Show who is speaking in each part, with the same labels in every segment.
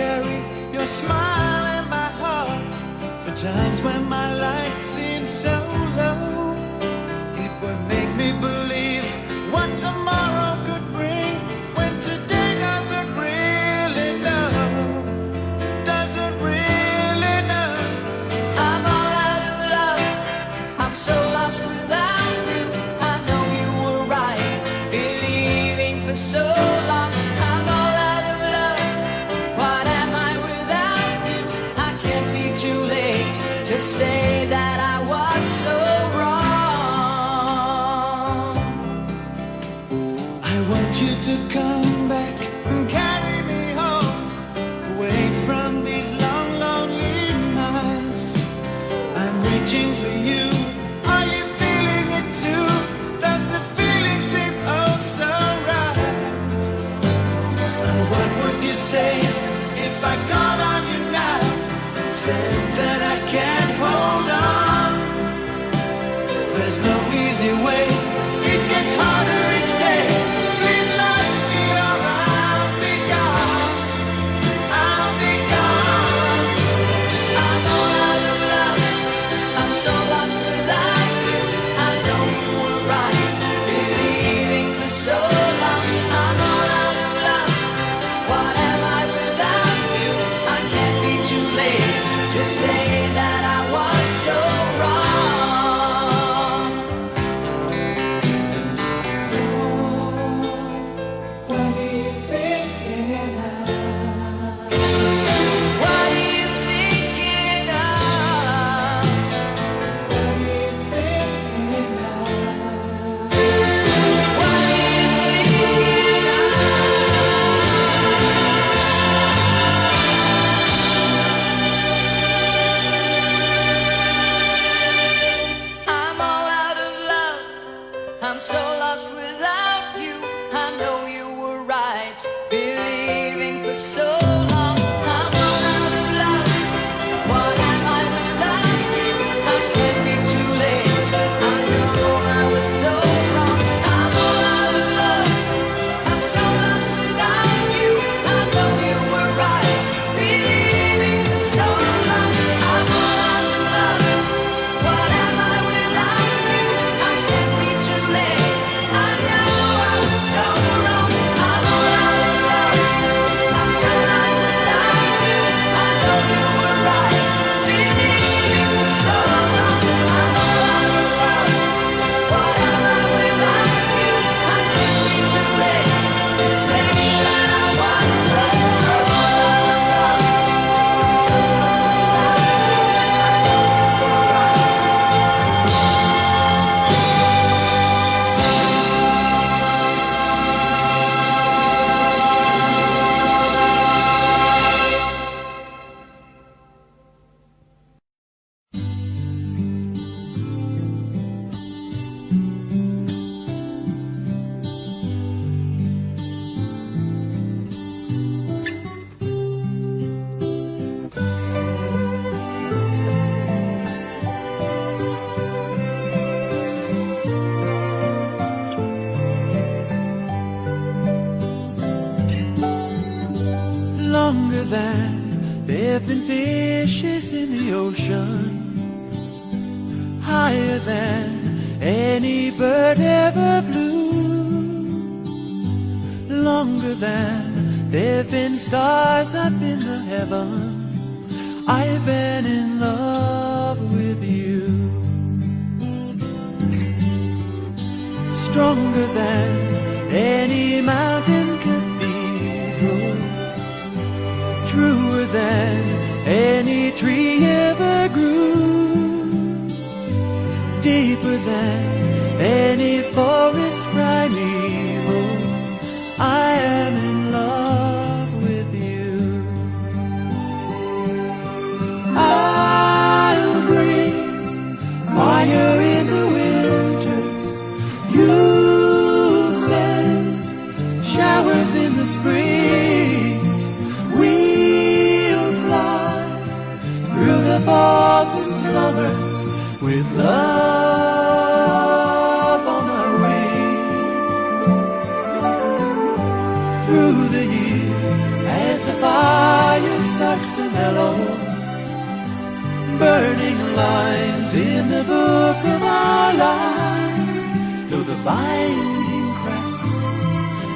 Speaker 1: carry your smile in my heart for times when my life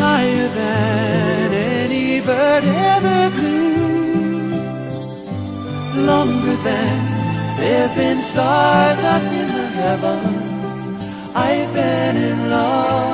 Speaker 2: Higher than any bird ever flew, longer than there've been stars up in the heavens. I've been in love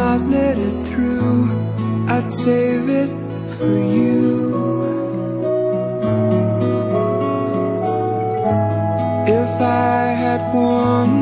Speaker 3: not let it through, I'd save it for you. If I had one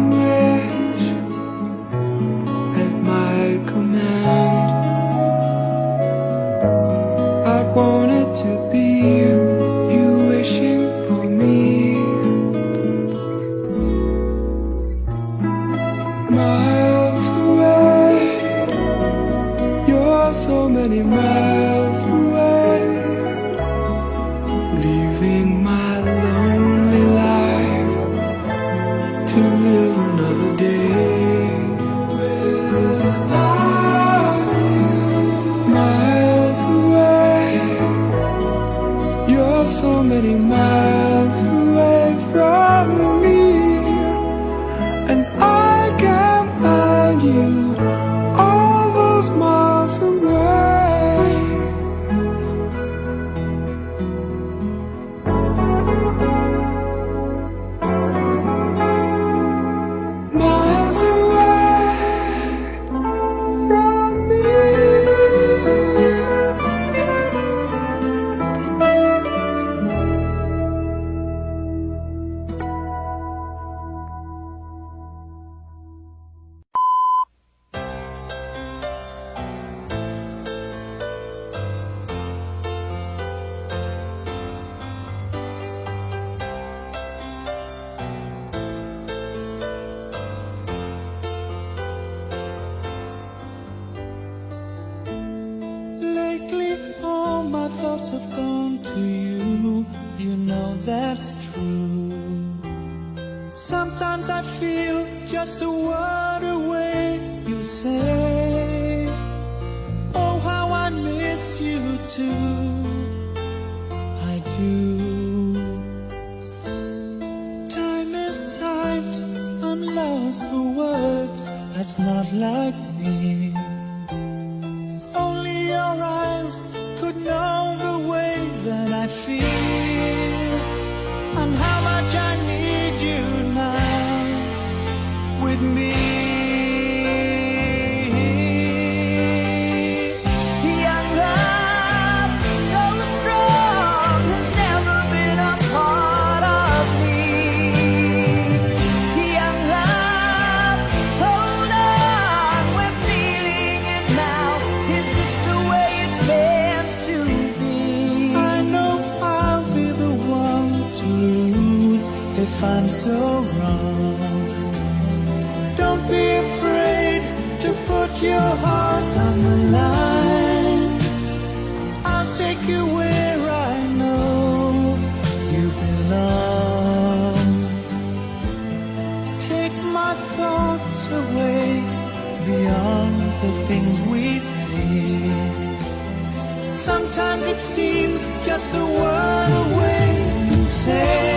Speaker 3: So
Speaker 4: wrong. Don't be afraid to put your heart on the line. I'll take you where I know you belong. Take my thoughts away beyond the things we see. Sometimes it seems just a word away
Speaker 1: and say.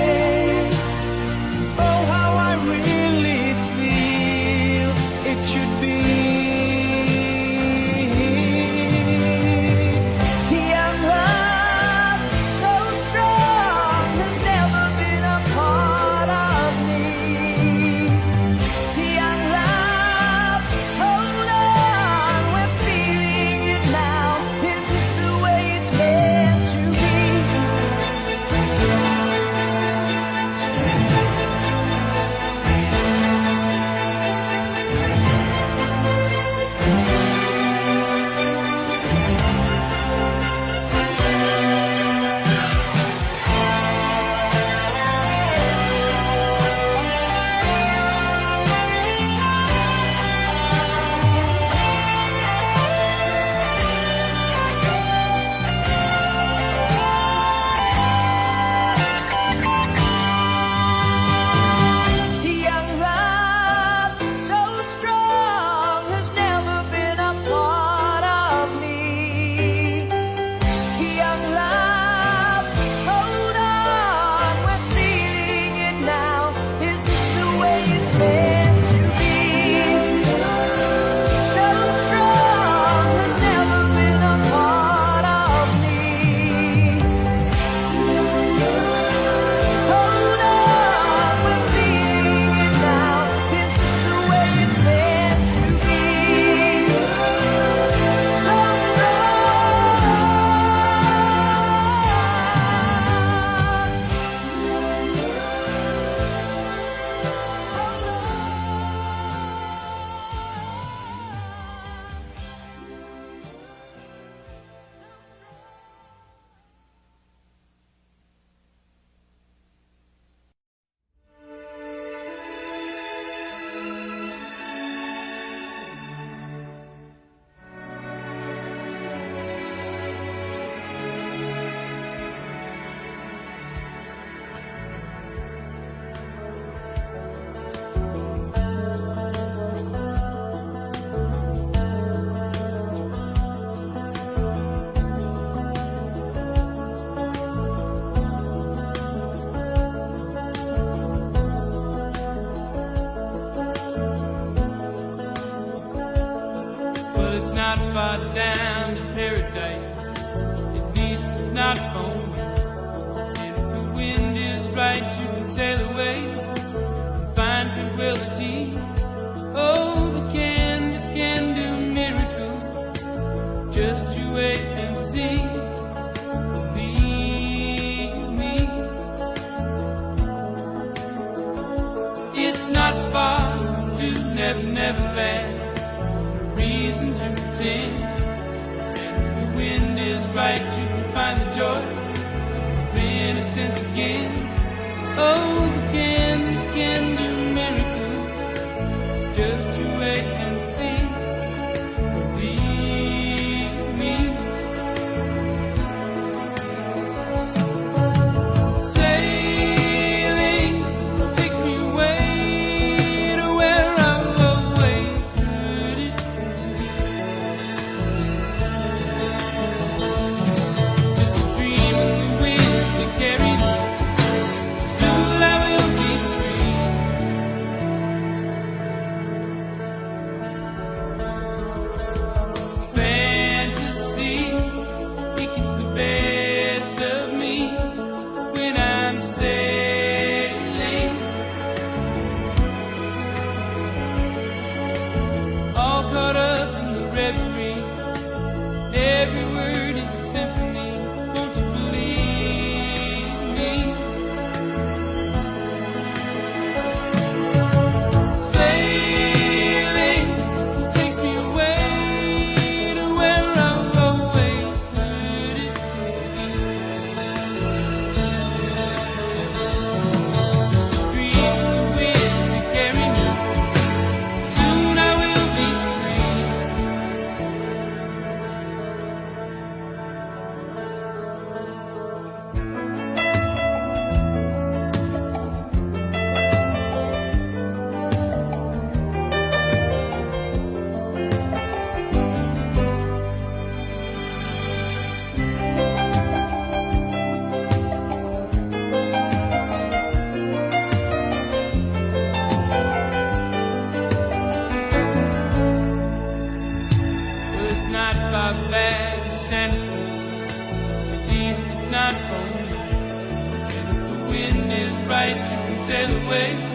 Speaker 1: right, you can sail away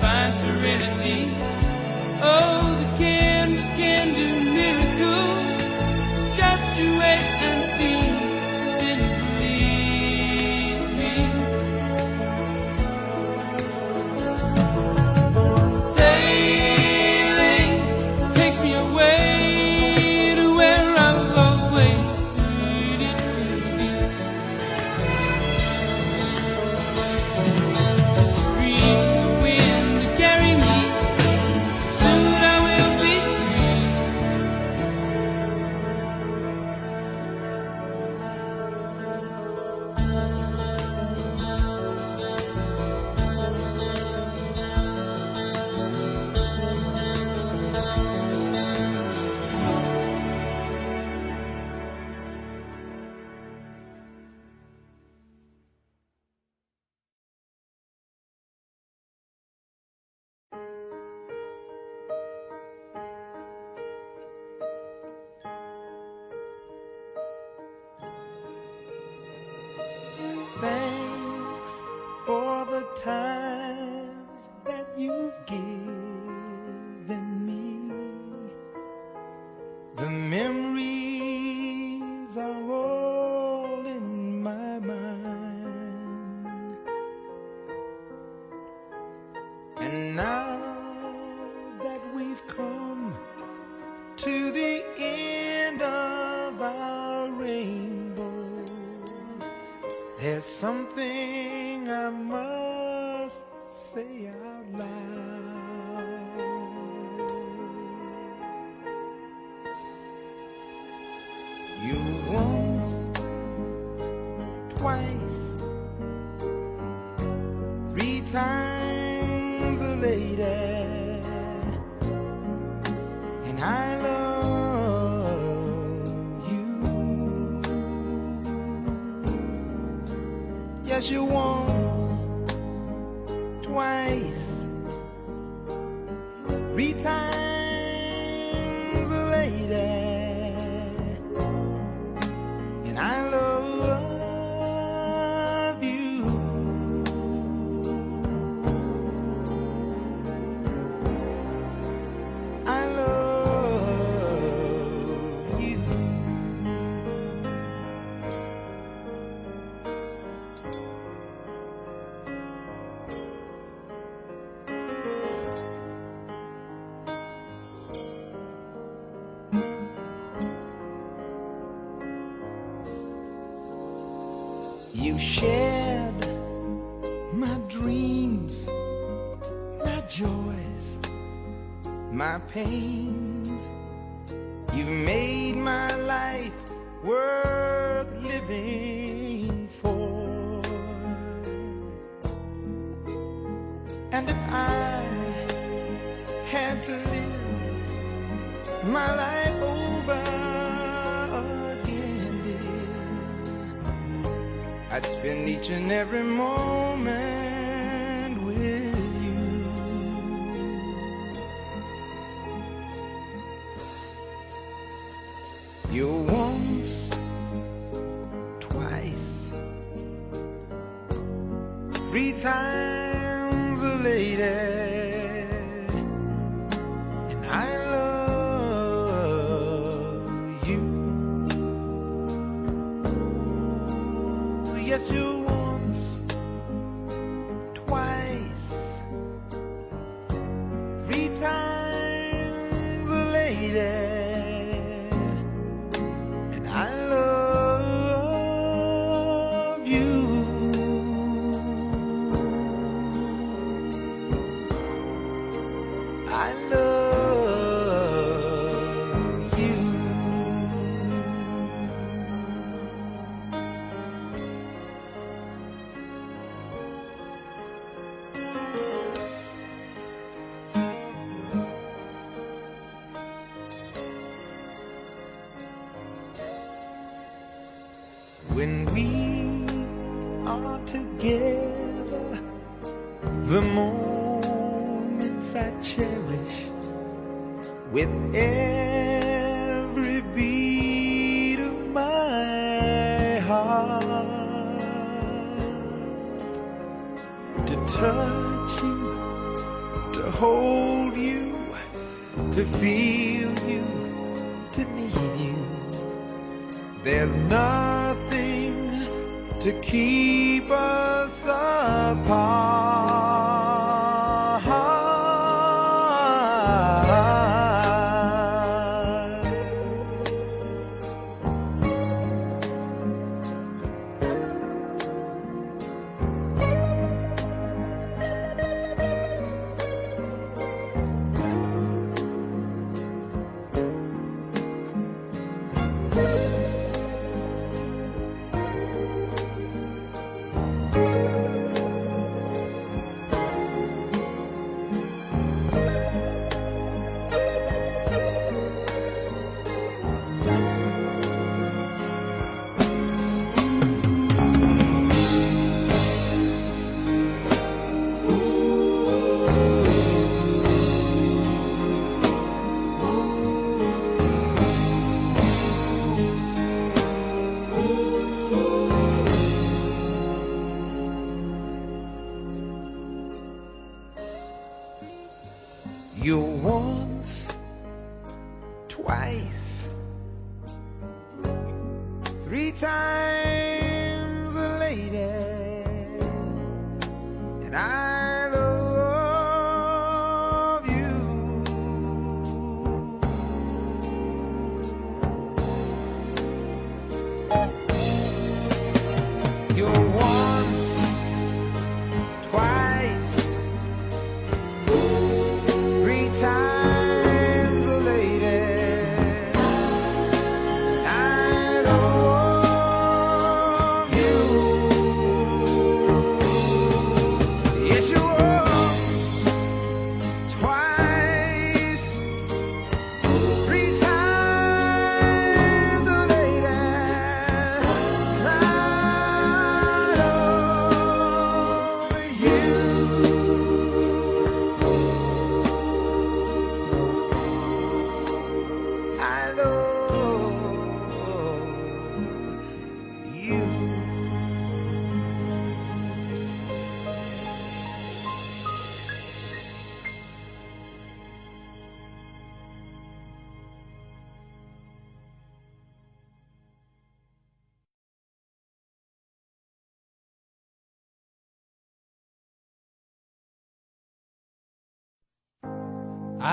Speaker 1: find
Speaker 5: serenity. Oh, the care. you
Speaker 6: shared my dreams, my joys, my pains. You've made my life worth living for. And if I had to live my life I'd spend each and every moment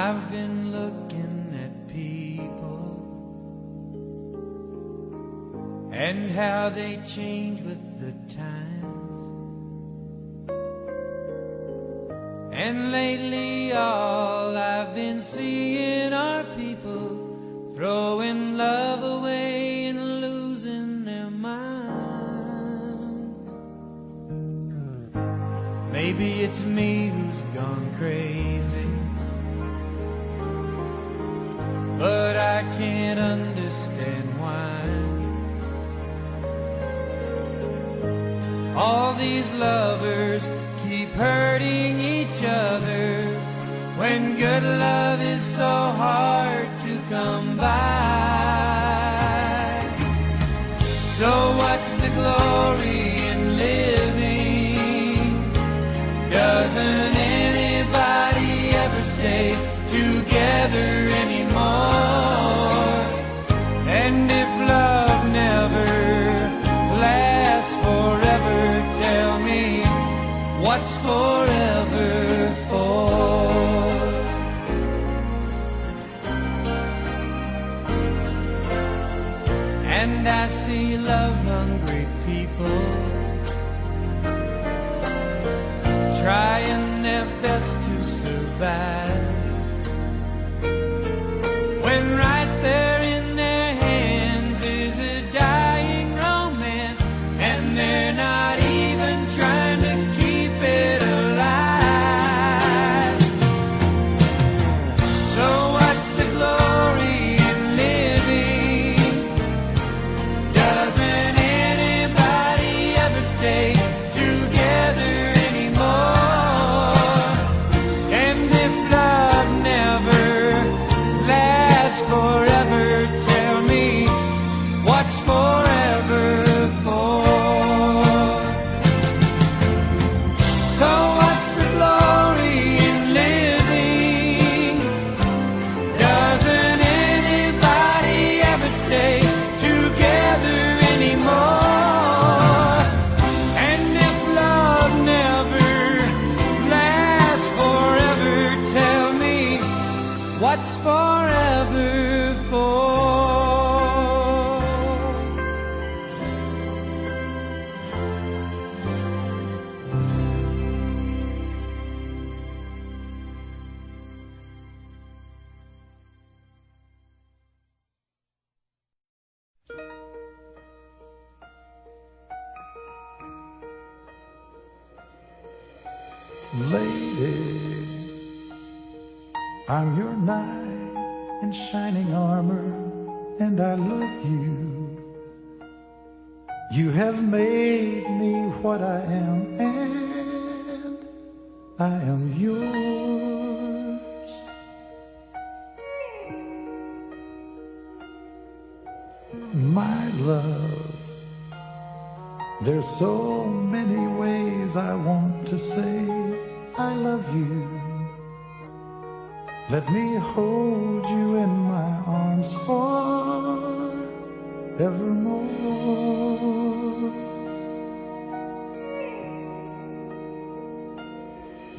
Speaker 5: I've been looking at people and how they change with the
Speaker 7: time.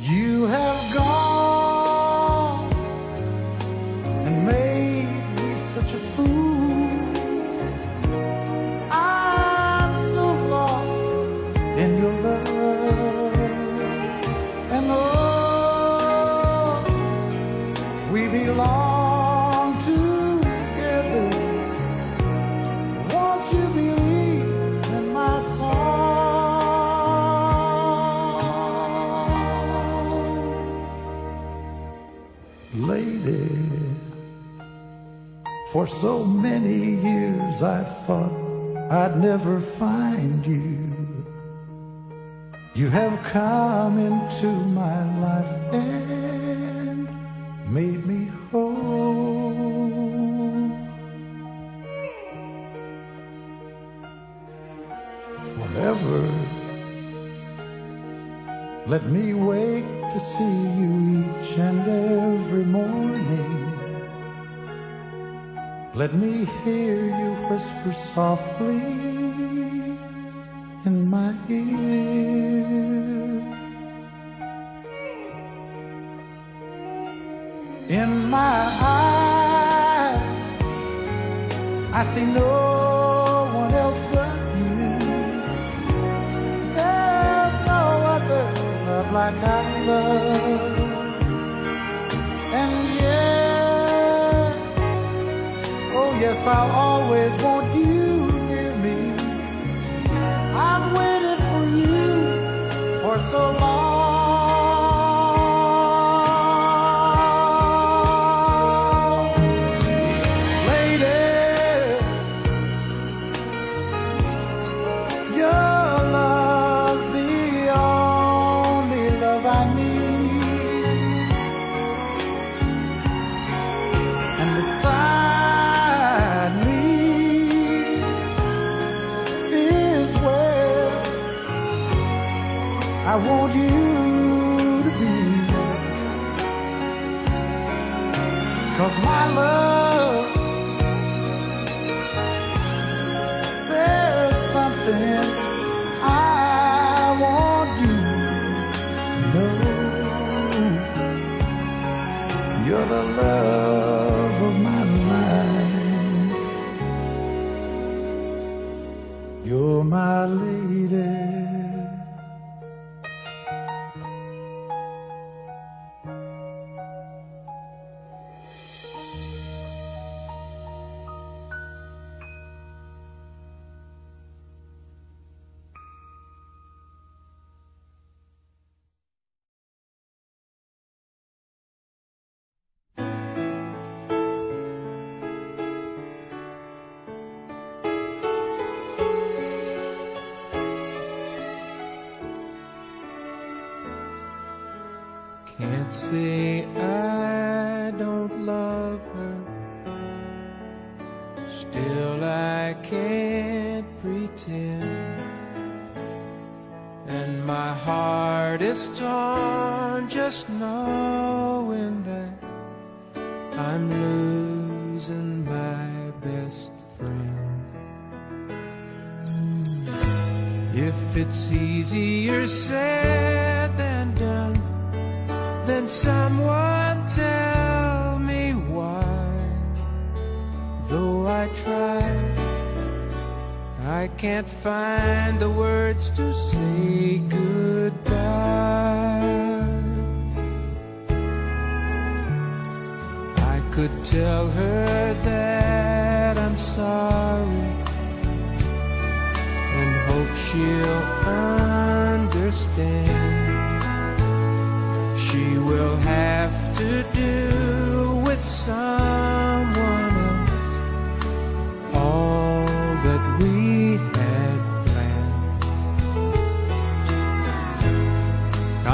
Speaker 7: You have so many years I thought I'd never find you. You have come into my life and made me whole. Forever, let me wake to see Let me hear you whisper softly in my ear. In my eyes, I see no I'll always want you near me. I've waited for you for so long.
Speaker 5: Say I don't love her. Still, I can't pretend. And my heart is torn just knowing that I'm losing my best friend. If it's easier said someone tell me why. Though I try, I can't find the words to say goodbye. I could tell her that I'm sorry and hope she'll understand will have to do with someone else all that we had planned.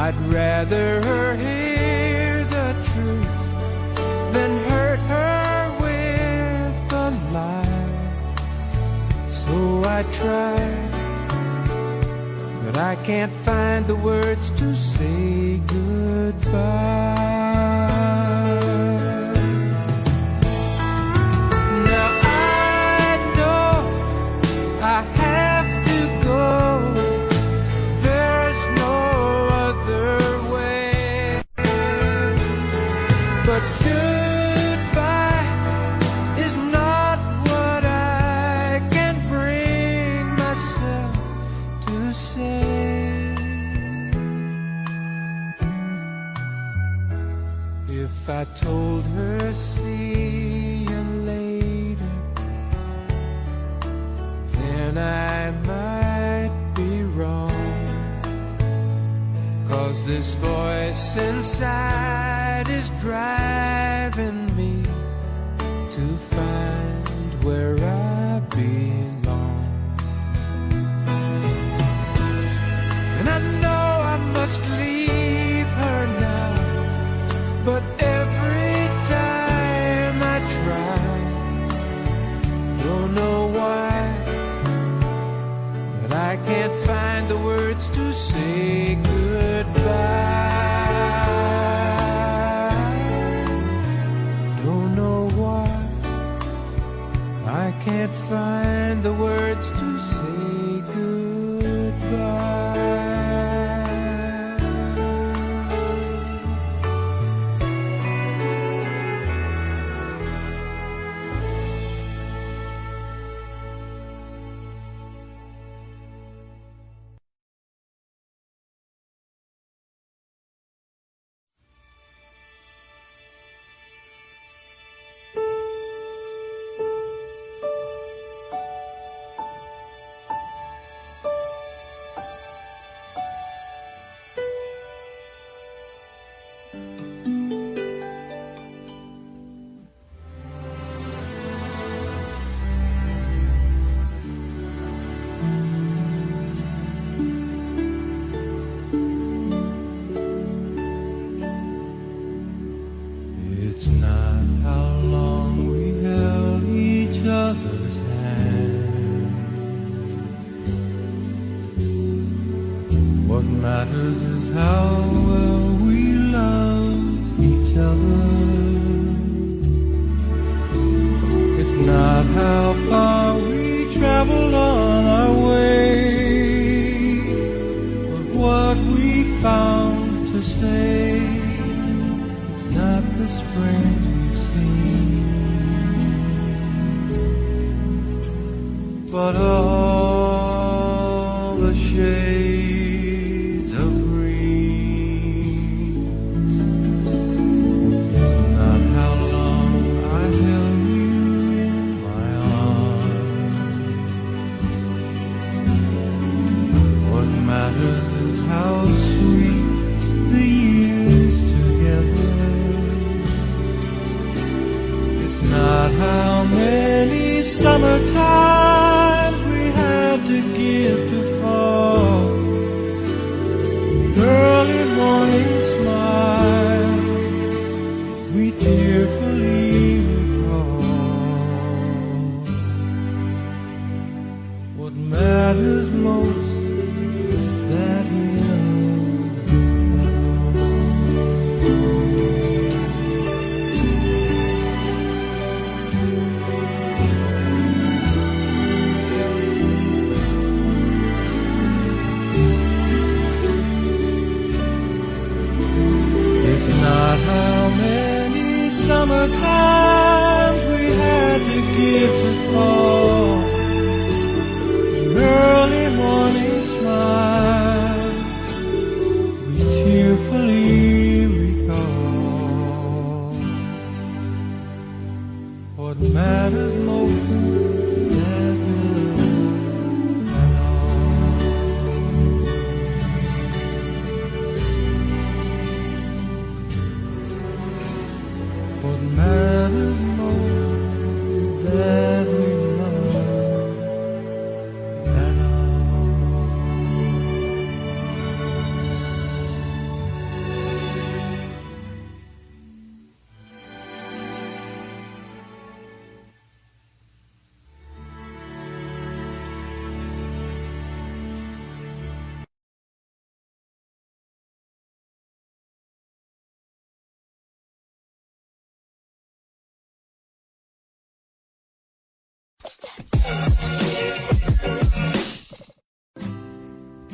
Speaker 5: I'd rather her hear the truth than hurt her with a lie. So I tried. I can't find the words to say goodbye. told her, see you later. Then I might be wrong. Cause this voice inside is driving me to find where I belong. And I know I must leave her now, but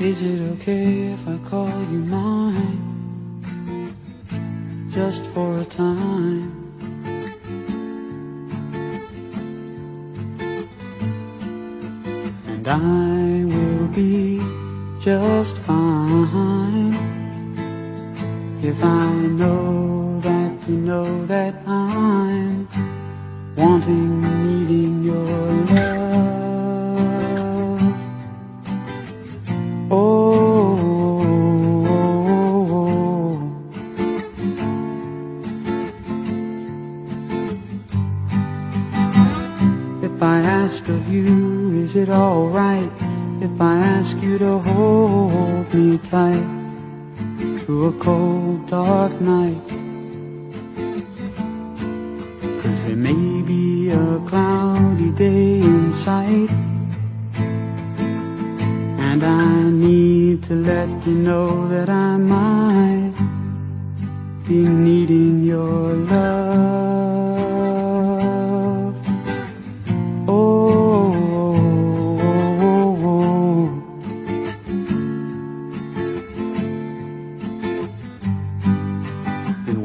Speaker 5: Is
Speaker 6: it okay if I call you mine? Just for a time. And I will be just fine if I know that you know that I'm wanting, needing ask you to hold me tight through a cold, dark night? Cause there may be a cloudy day in sight. And I need to let you know that I might be needing your love.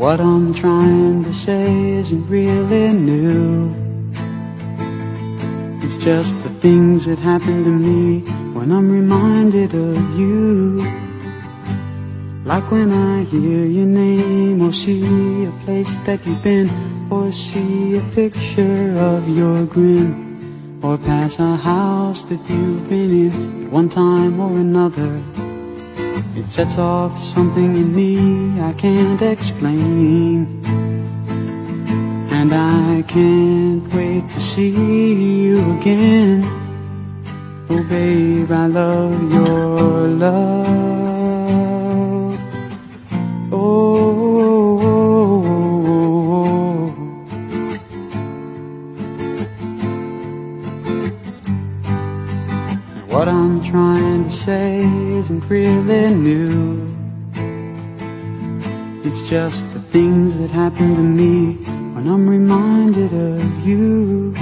Speaker 6: What I'm trying to say isn't really new. It's just the things that happen to me when I'm reminded of you. Like when I hear your name or see a place that you've been or see a picture of your grin or pass a house that you've been in at one time or another. It sets off something in me I can't explain. And I can't wait to see you again. Oh, babe, I love your love. Oh, And what I'm trying to say isn't really new. It's just the things that happen to me when I'm reminded of you.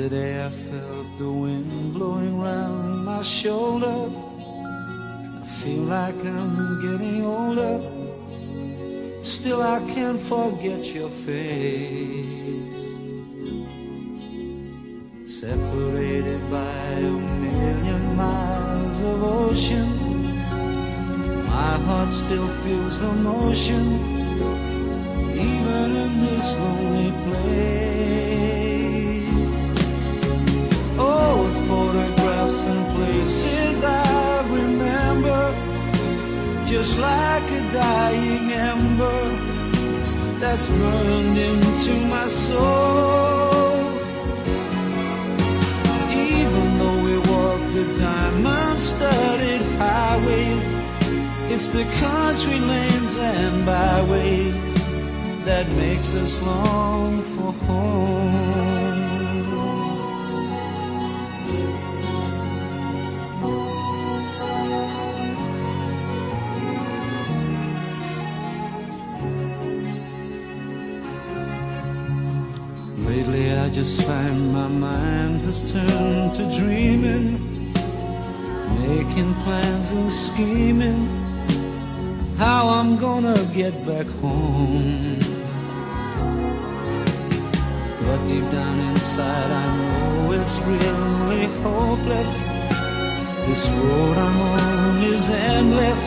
Speaker 5: Yesterday I felt the wind blowing round my shoulder. I feel like I'm getting older. Still I can't forget your face. Separated by a million miles of ocean. My heart still feels the motion, even in this lonely place. Just like a dying ember that's burned into my soul. Even though we walk the diamond-studded highways, it's the country lanes and byways that makes us long for home. Just find my mind has turned to dreaming, making plans and scheming how I'm gonna get back home. But deep down inside I know it's really hopeless. This road I'm on is endless.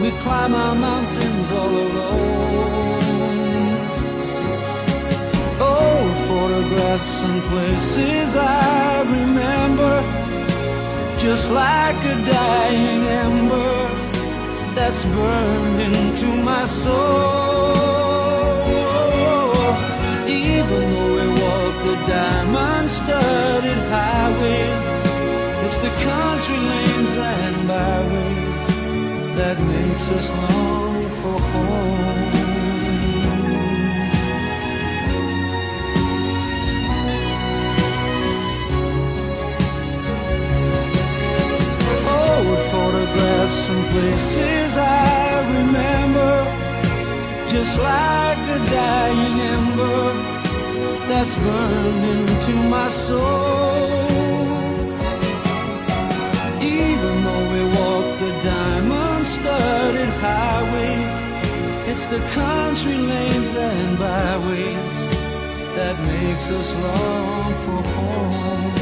Speaker 5: We climb our mountains all alone. Photographs and places I remember, just like a dying ember that's burned into my soul. Even though we walk the diamond-studded highways, it's the country lanes and byways that makes us long for home. Photographs and places I remember, just like a dying ember that's burned into my soul. Even though we walk the diamond-studded highways, it's the country lanes and byways that makes us long for home.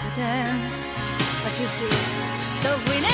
Speaker 1: confidence. But you see, the winner.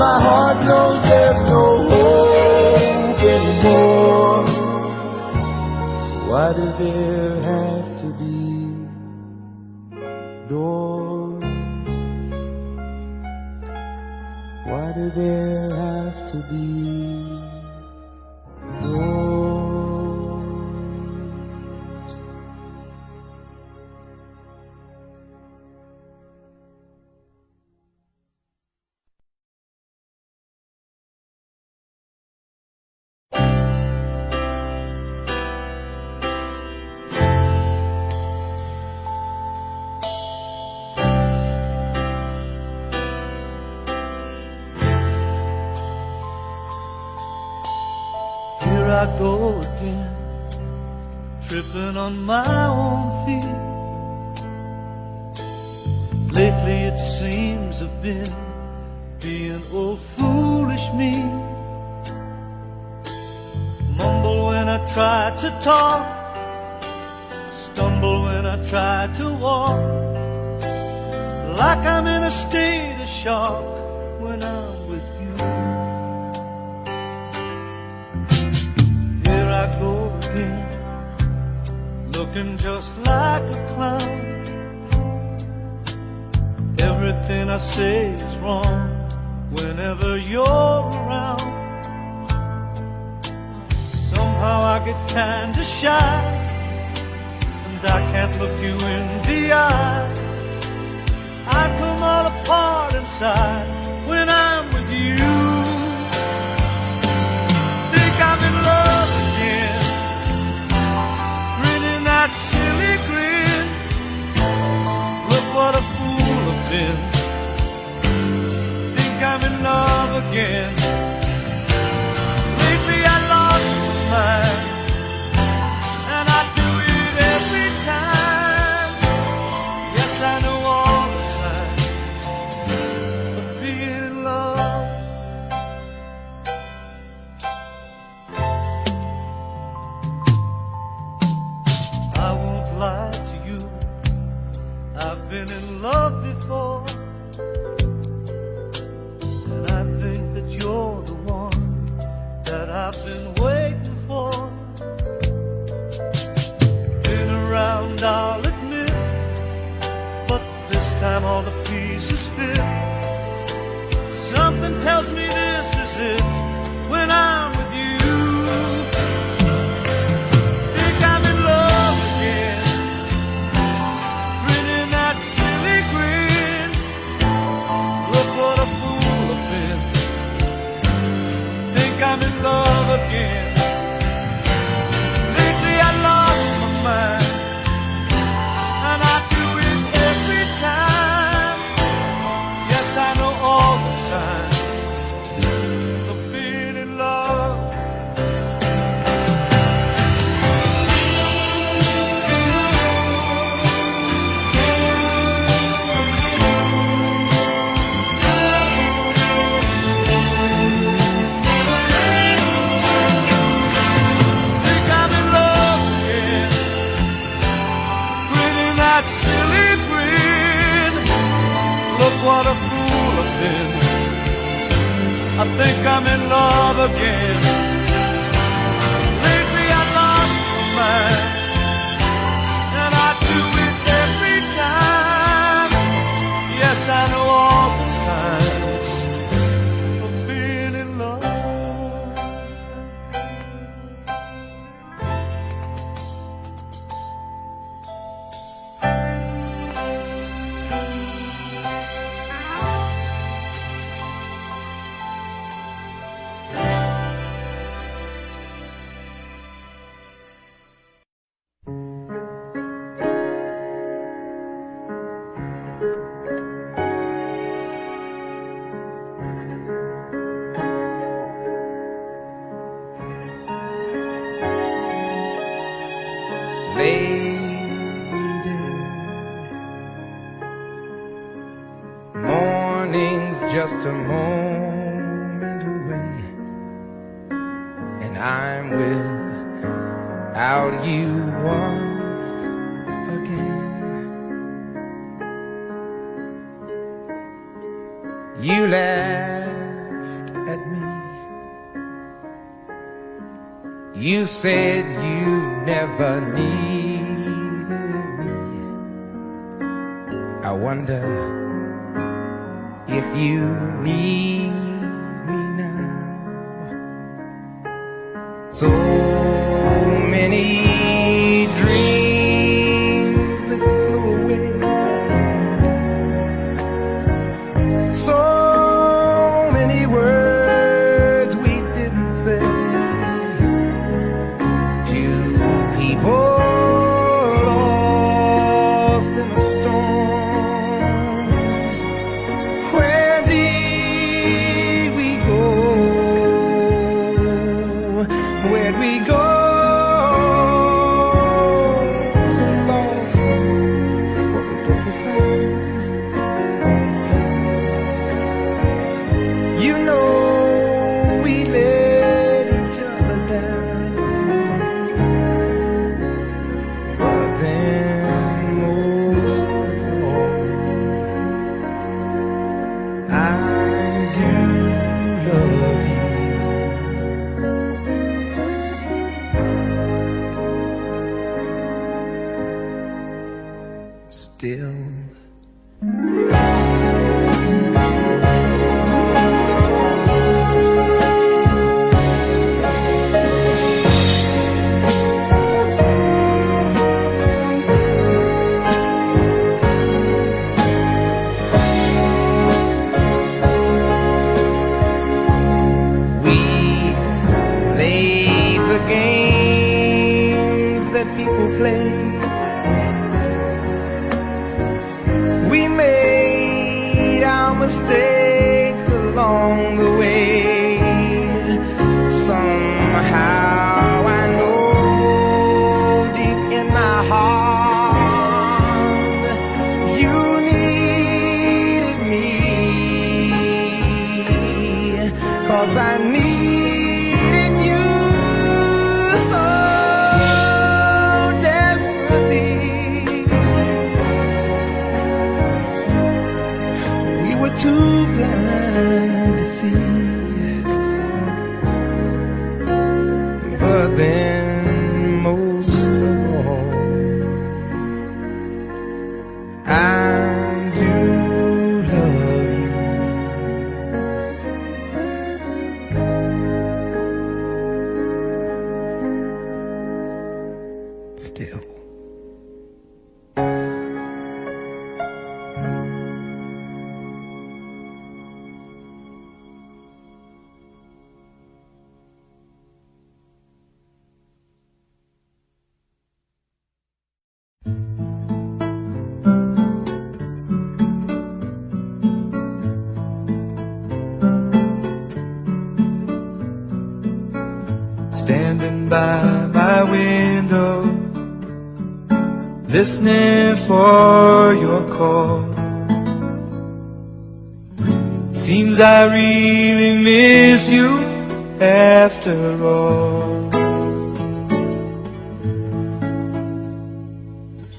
Speaker 7: my heart knows there's no hope anymore. So why do there have to be doors? Why do there have to be
Speaker 8: shock.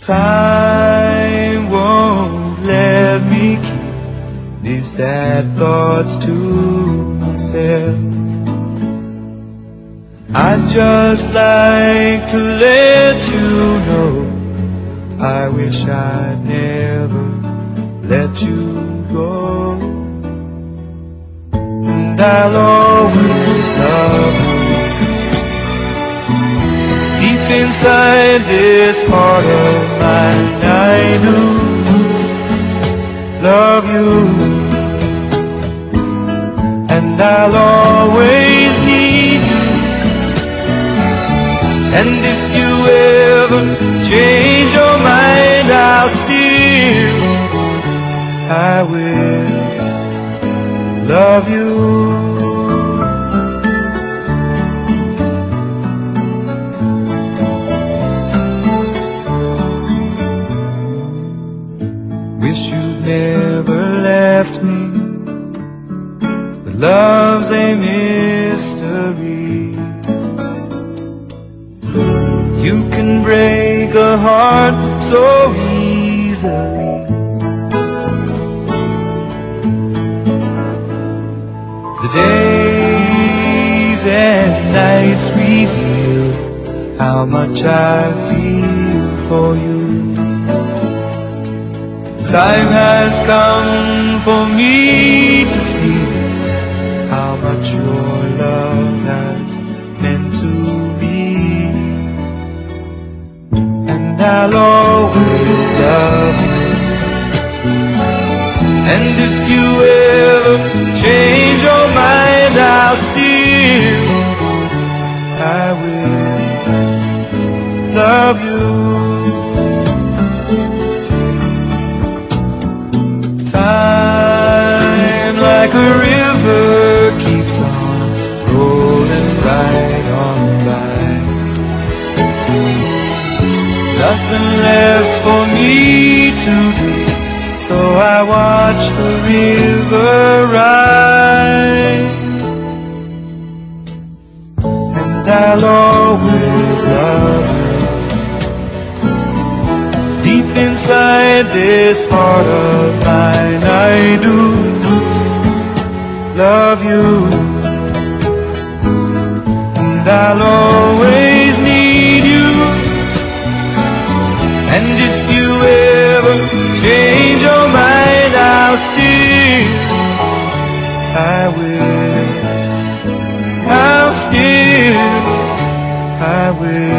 Speaker 8: Time won't let me
Speaker 7: keep
Speaker 6: these sad thoughts to myself. I'd just like to let you know I wish I'd never let you go. And I'll always love you. Deep inside this heart of mine, I do love you. And I'll always need you. And if you ever change your mind, I'll still, I will love you. Love's a mystery. You can break a heart so easily. The days and nights reveal how much I feel for you. Time has come for me to see I'll always love you. And if you ever change your mind, I'll still, I will love you. Nothing left for me to do, so I watch the river rise. And I'll always love you. Deep inside this heart of mine, I do love you. And I'll always And if you ever change your mind, I'll still, I will, I'll still, I will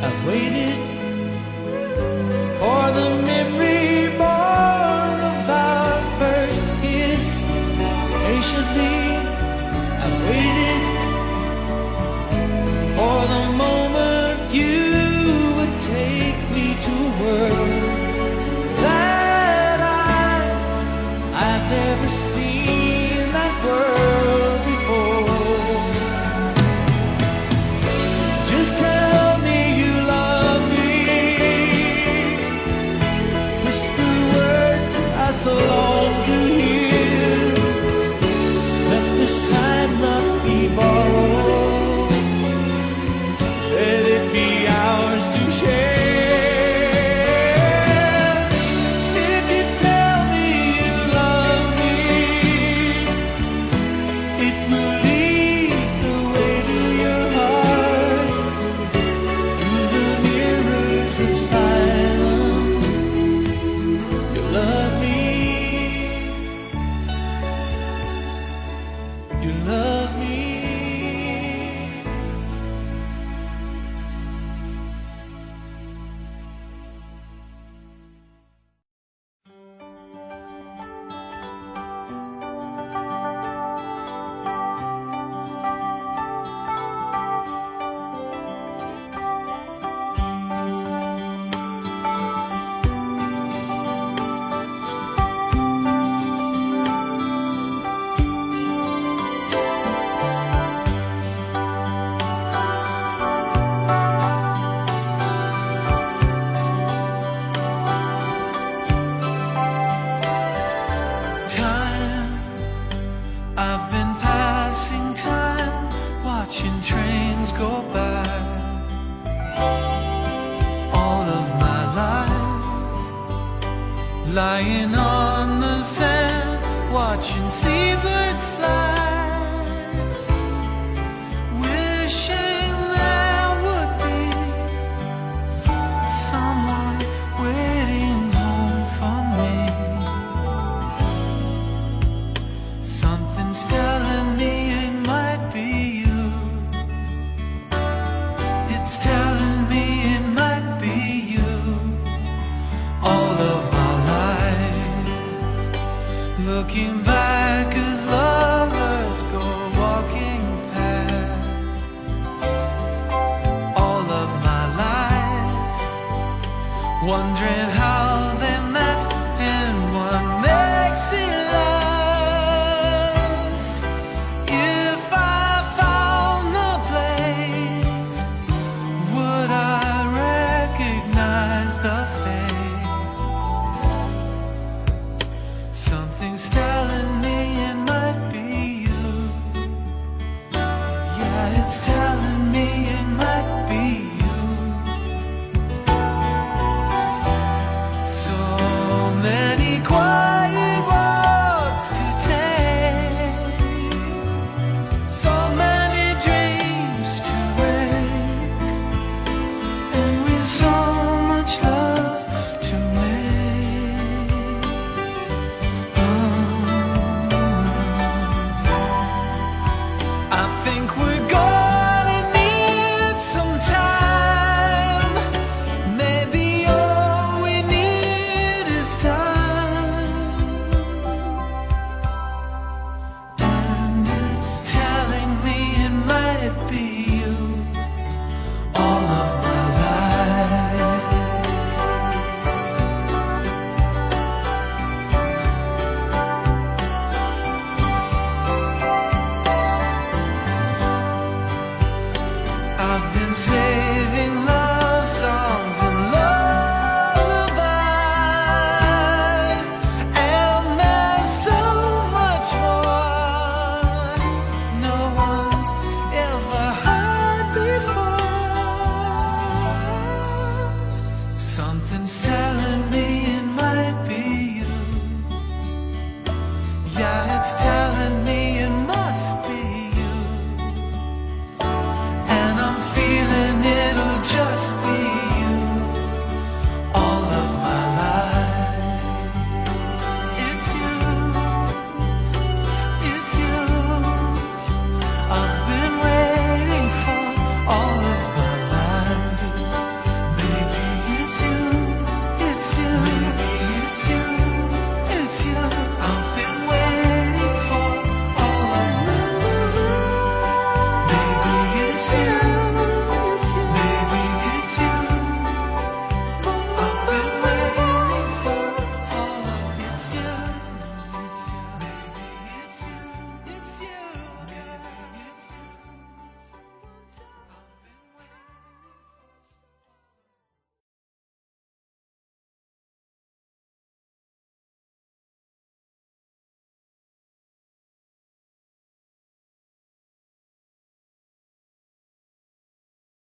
Speaker 6: I've waited